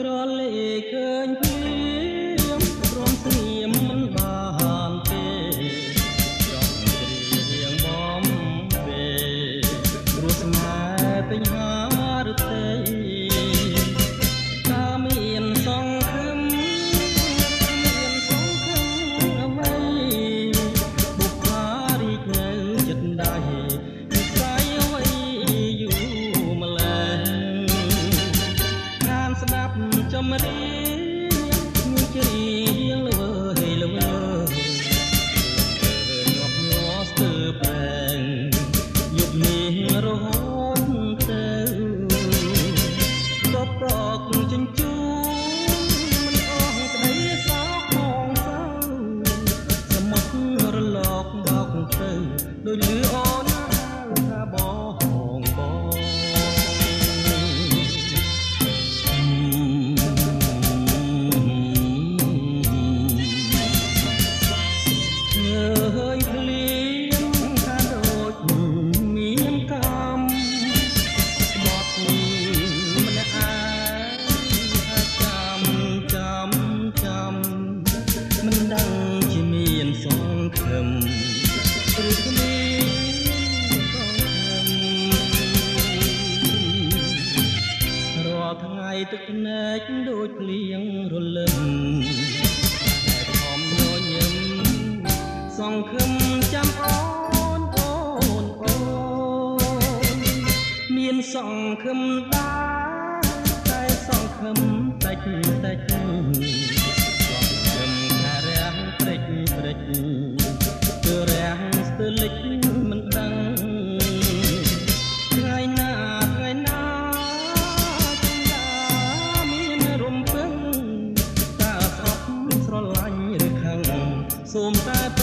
crawling កភ្នែកដូចភ្លៀងរលឹមតែខំញញឹមសង្ឃឹមចាំអូនអូនអូនមានសង្ឃឹមដែរតែសង្ឃឹមតិចតិច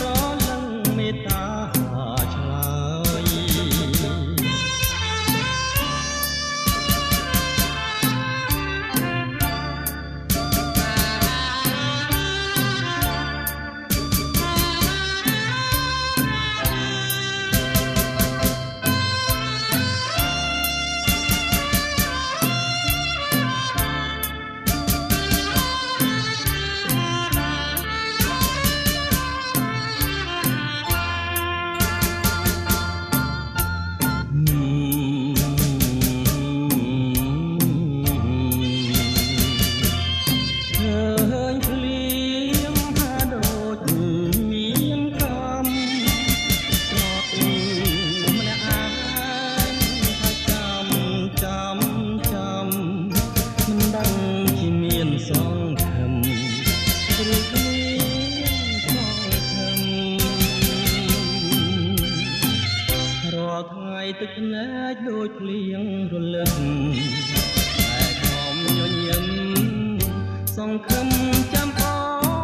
រលឹងមេត្តាឆ្លើ ទឹកភ្នែកដូចភ្លៀងរលឹមតែខំញញឹមសង្ឃឹមចាំអូ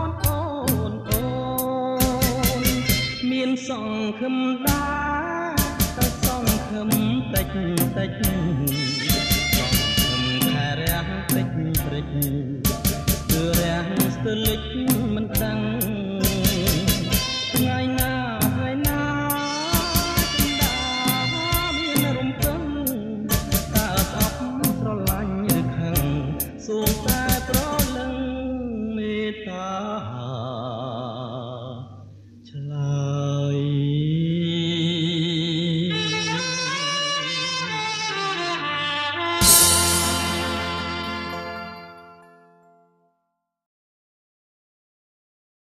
នអូនអូនមានសង្ឃឹមដែរតែសង្ឃឹមតិចតិចតិចព្រិចគឺរាំងស្ទើរលិច